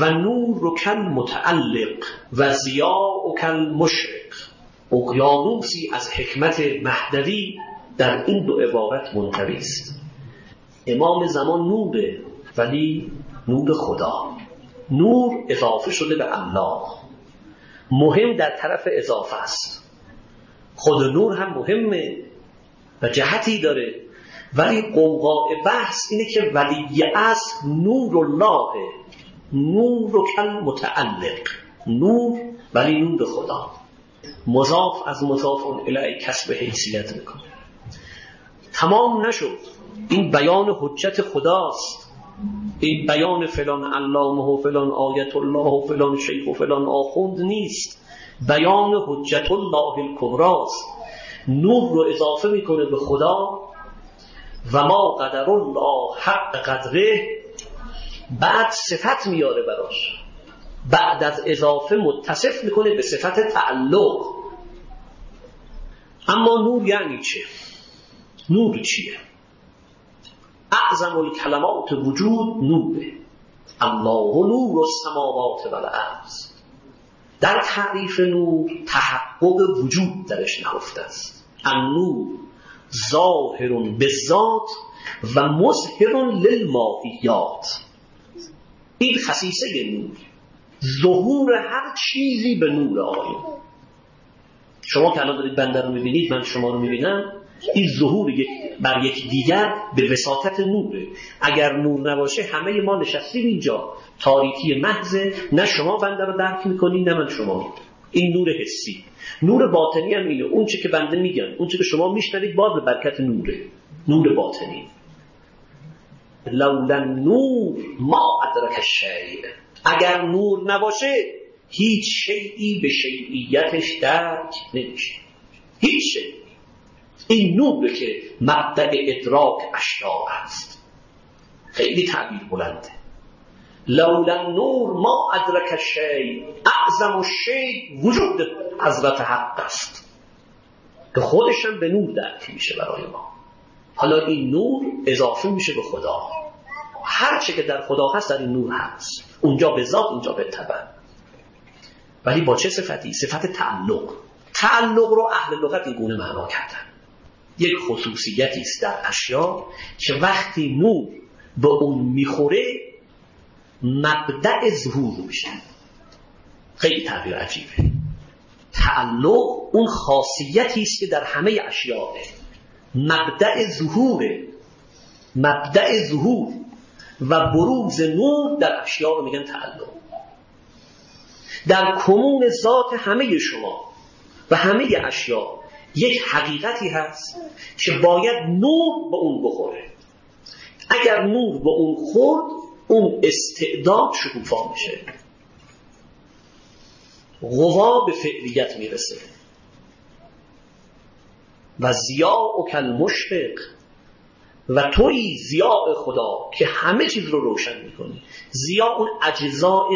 و نور کل متعلق و زیاء کل مشرق. اقیانوسی از حکمت مهدوی در این دو عبارت منطوی است. امام زمان نوره ولی نور خدا. نور اضافه شده به الله مهم در طرف اضافه است. خود نور هم مهمه و جهتی داره. ولی قوقاء بحث اینه که ولی از نور الله نور و کل متعلق. نور ولی نور خدا. مضاف از مضاف الیه کسب حیثیت می‌کنه. تمام نشد. این بیان حجت خداست. این بیان فلان علامه و فلان آیت الله و فلان شیخ و فلان آخوند نیست. بیان حجت الله الکبراست. نور رو اضافه می‌کنه به خدا. و ما قدر الله حق قدره بعد صفت میاره براش. بعد از اضافه متصف می‌کنه به صفت تعلق. اما نور یعنی چه؟ نور چیه؟ اعظم الکلمات وجود نوره. الله نور السماوات و الارض. در تعریف نور تحقق وجود درش نهفته است. النور ظاهر به ذات و مظهر للماهیات. این خصیصه نور. ظهور هر چیزی به نور آقایون. شما که الان دارید بنده رو می‌بینید من شما رو می‌بینم این ظهور بر یک دیگر به وساطت نوره. اگر نور نباشه همه ما نشستیم اینجا. تاریکی محض نه شما بنده رو درک می‌کنید نه من شما. این نور حسی. نور باطنی هم اینه. اون چه که بنده میگن اون چه که شما میشنوید باز به برکت نوره. نور باطنی. لولا نور ما ادرک شیء اگر نور نباشه هیچ شیعی به شیعیتش درک نمیشه. هیچ شیعی. این نوره که مبدع ادراک اشیاء است. خیلی تعبیر بلنده. لولا نور ما ادرک شی اعظم شی وجود حضرت حق است. که خودشم به نور درک میشه برای ما. حالا این نور اضافه میشه به خدا. هر چه که در خدا هست در این نور هست. اونجا به ذات اینجا به تبع ولی با چه صفتی؟ صفت تعلق. تعلق رو اهل لغت این گونه معنا کردن. یک خصوصیتی است در اشیا که وقتی نور به اون می‌خوره مبدع ظهور میشه. خیلی تعبیر عجیبه. تعلق اون خاصیتی است که در همه اشیاء. مبدع ظهوره مبدع ظهور. و بروز نور در اشیاء رو میگن تعلق. در کمون ذات همه شما و همه اشیاء یک حقیقتی هست که باید نور به اون بخوره. اگر نور به اون خورد اون استعداد شکوفا میشه. غوا به فعلیت می‌رسه. و زیاء و کل مشفق و توی زیاء خدا که همه چیز رو روشن می‌کنی. زیاء اون اجزاء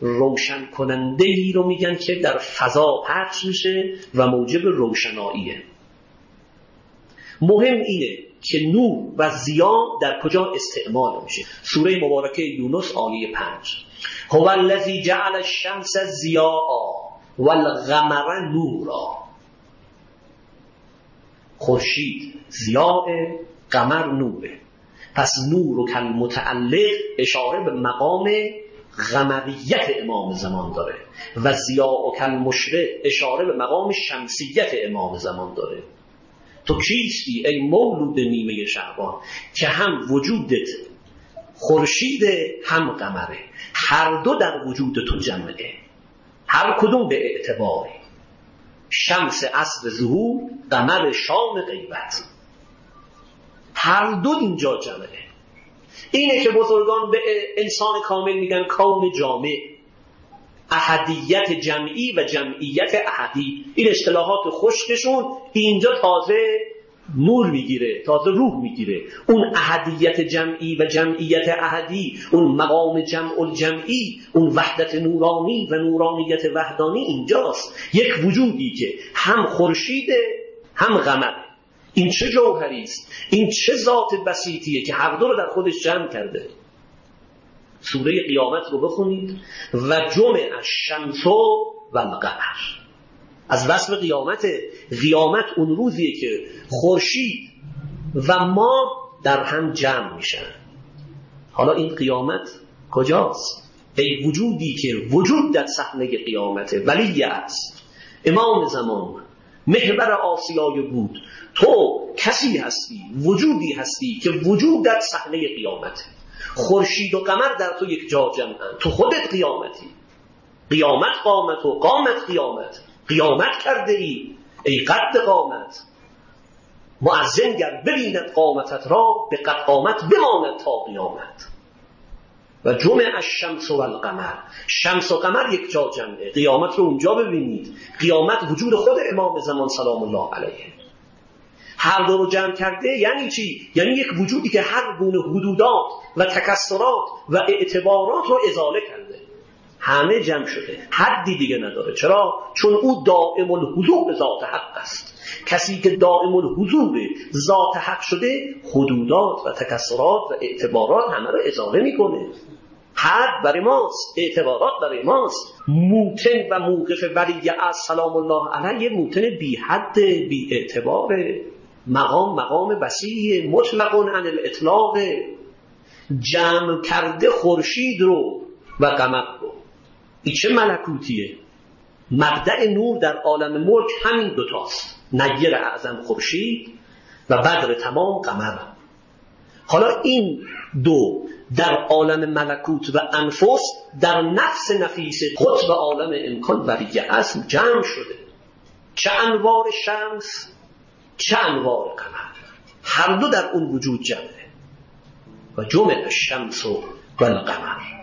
روشن کننده ای رو میگن که در فضا پخش میشه و موجب روشناییه. مهم اینه که نور و زیا در کجا استعمال میشه. سوره مبارکه یونس آیه پنج. هو الذی جعل الشمس ضیاء والقمر نورا. خورشید ضیاء قمر نوره. پس نور و کل متعلق اشاره به مقام غمریت امام زمان داره و زیا و کل مشرق اشاره به مقام شمسیت امام زمان داره. تو کیستی ای مولود نیمه شعبان که هم وجودت خورشید هم قمره. هر دو در وجود تو جمعه. هر کدوم به اعتباری شمس اصل ظهور قمر شام غیبت. هر دو اینجا جمعه. اینه که بزرگان به انسان کامل میگن کون جامع. احدیت جمعی و جمعیت احدی. این اصطلاحات خشکشون اینجا تازه نور می‌گیره تازه روح می‌گیره. اون احدیت جمعی و جمعیت احدی اون مقام جمع الجمعی اون وحدت نورانی و نورانیت وحدانی اینجاست. یک وجودی که هم خورشید هم غمره این چه جوهری است؟ این چه ذات بسیطیه که هر دو رو در خودش جمع کرده؟ سوره قیامت رو بخونید و جمع الشمس و القمر. از وصف قیامت قیامت اون روزیه که خورشید و ما در هم جمع میشن. حالا این قیامت کجاست؟ ای وجودی که وجود در صحنه قیامت ولی است. امام زمان محور آسیای بود. تو کسی هستی وجودی هستی که وجود در صحنه قیامت خورشید و قمر در تو یک جا جمعن. تو خودت قیامتی. قیامت قامت و قامت قیامت. قیامت کرده ای ای قد قامت. معزن گر ببیند قامتت را به قد قامت بماند تا قیامت. و جمع شمس و القمر شمس و قمر یک جا جمعه. قیامت رو اونجا ببینید. قیامت وجود خود امام زمان سلام الله علیه. هر دو رو جمع کرده یعنی چی؟ یعنی یک وجودی که هر گونه حدودات و تکسرات و اعتبارات رو ازاله کرده. همه جمع شده. حدی دیگه نداره. چرا؟ چون او دائم الحضور ذات حق است. کسی که دائم الحضور ذات حق شده حدودات و تکسرات و اعتبارات همه رو ازاله می‌کنه. حد برای ماست اعتبارات برای ماست. موتن و موقف ولی از سلام الله علیه موتن بی حد بی اعتبار. مقام مقام وسیع. مطلق عن الاطلاق. جمع کرده خورشید رو و قمر رو. این چه ملکوتیه؟ مبدع نور در عالم ملک همین دوتاست. نیر اعظم خورشید و بدر تمام قمر حالا این دو در عالم ملکوت و انفس در نفس نفیس قطب عالم امکان وریه اصل جمع شده. چه انوار شمس چه انوار قمر. هر دو در اون وجود جمعه. و جمع الشمس و القمر.